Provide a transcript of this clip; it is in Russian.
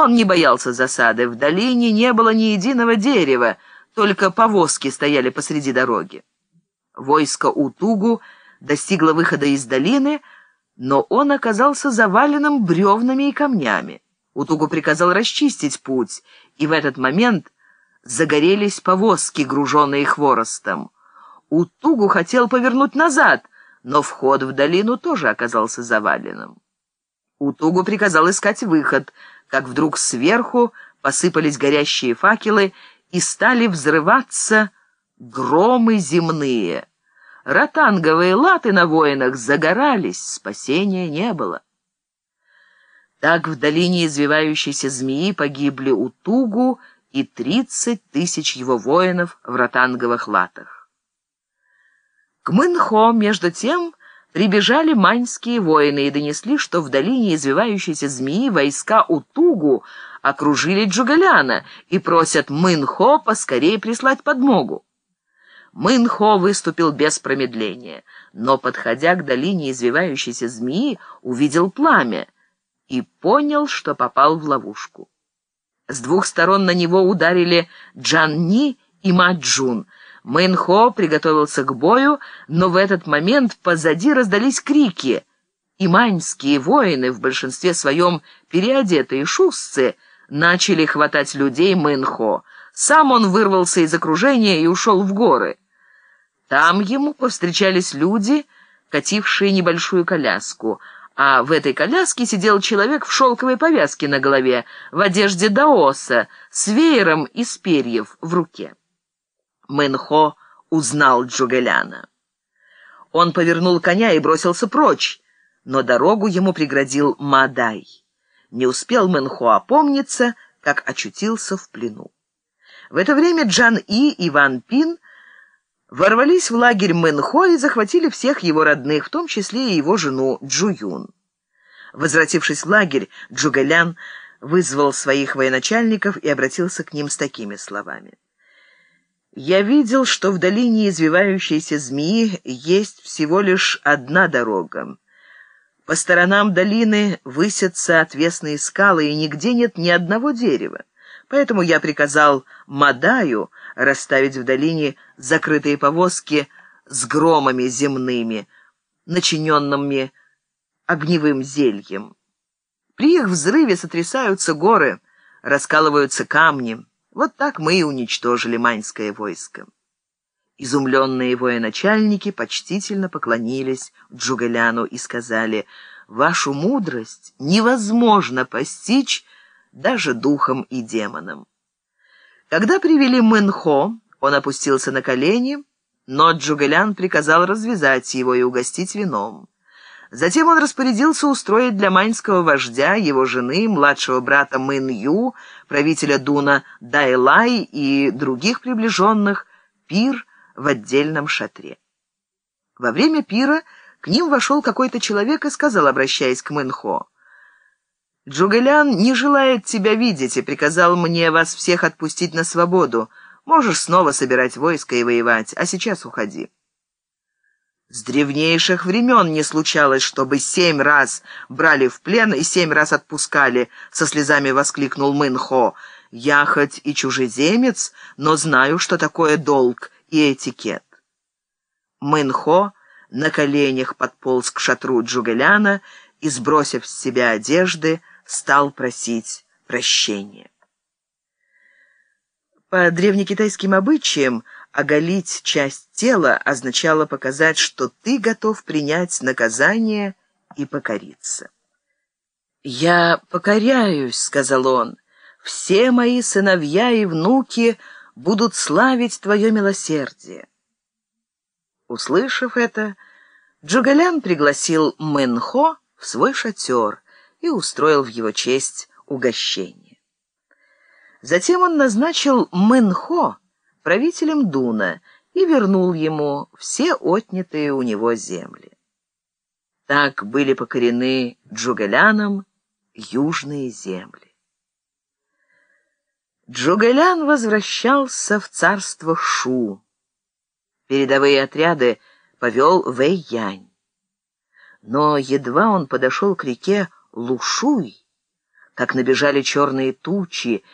Он не боялся засады. В долине не было ни единого дерева, только повозки стояли посреди дороги. Войско Утугу достигло выхода из долины, но он оказался заваленным бревнами и камнями. Утугу приказал расчистить путь, и в этот момент загорелись повозки, груженные хворостом. Утугу хотел повернуть назад, но вход в долину тоже оказался заваленным. Утугу приказал искать выход, как вдруг сверху посыпались горящие факелы и стали взрываться громы земные. Ротанговые латы на воинах загорались, спасения не было. Так в долине извивающейся змеи погибли Утугу и тридцать тысяч его воинов в ротанговых латах. К Мынхо, между тем, прибежали маньские воины и донесли, что в долине извивающейся змеи войска Утугу окружили Джугаляна и просят Мынхо поскорее прислать подмогу. Мынхо выступил без промедления, но, подходя к долине извивающейся змеи, увидел пламя и понял, что попал в ловушку. С двух сторон на него ударили Джанни и Маджун. Мэнхо приготовился к бою, но в этот момент позади раздались крики. Иманьские воины, в большинстве своем переодетые шусцы, начали хватать людей Мэнхо. Сам он вырвался из окружения и ушел в горы. Там ему повстречались люди, катившие небольшую коляску, а в этой коляске сидел человек в шелковой повязке на голове, в одежде даоса, с веером из перьев в руке. Мэнхо узнал Джугеляна. Он повернул коня и бросился прочь, но дорогу ему преградил Мадай. Не успел Мэнхо опомниться, как очутился в плену. В это время Джан И и Ван Пин ворвались в лагерь Мэнхо и захватили всех его родных, в том числе и его жену Джуюн. Возвратившись в лагерь, Джугалян вызвал своих военачальников и обратился к ним с такими словами. «Я видел, что в долине извивающейся змеи есть всего лишь одна дорога. По сторонам долины высятся отвесные скалы, и нигде нет ни одного дерева. Поэтому я приказал Мадаю расставить в долине закрытые повозки с громами земными, начиненными огневым зельем. При их взрыве сотрясаются горы, раскалываются камни. Вот так мы и уничтожили маньское войско. Изумленные военачальники почтительно поклонились Джугаляну и сказали, «Вашу мудрость невозможно постичь даже духом и демоном». Когда привели Мэнхо, он опустился на колени, но Чжугэ Лян приказал развязать его и угостить вином. Затем он распорядился устроить для маньского вождя, его жены, младшего брата Мэн Ю, правителя Дуна Дайлай и других приближенных, пир в отдельном шатре. Во время пира к ним вошел какой-то человек и сказал, обращаясь к Мэн Хо, «Чжугэ Лян не желает тебя видеть и приказал мне вас всех отпустить на свободу. Можешь снова собирать войско и воевать, а сейчас уходи». С древнейших времен не случалось, чтобы семь раз брали в плен и семь раз отпускали, со слезами воскликнул Мэнхо. Я хоть и чужеземец, но знаю, что такое долг и этикет. Мэнхо на коленях подполз к шатру Джугеляна и, сбросив с себя одежды, стал просить прощения. По древнекитайским обычаям оголить часть тела означало показать, что ты готов принять наказание и покориться. «Я покоряюсь», — сказал он, — «все мои сыновья и внуки будут славить твое милосердие». Услышав это, Джугалян пригласил Мэнхо в свой шатер и устроил в его честь угощение. Затем он назначил Мэнхо правителем Дуна и вернул ему все отнятые у него земли. Так были покорены Джугаляном южные земли. Джугалян возвращался в царство Шу. Передовые отряды повел Вэй-Янь. Но едва он подошел к реке Лушуй, как набежали черные тучи,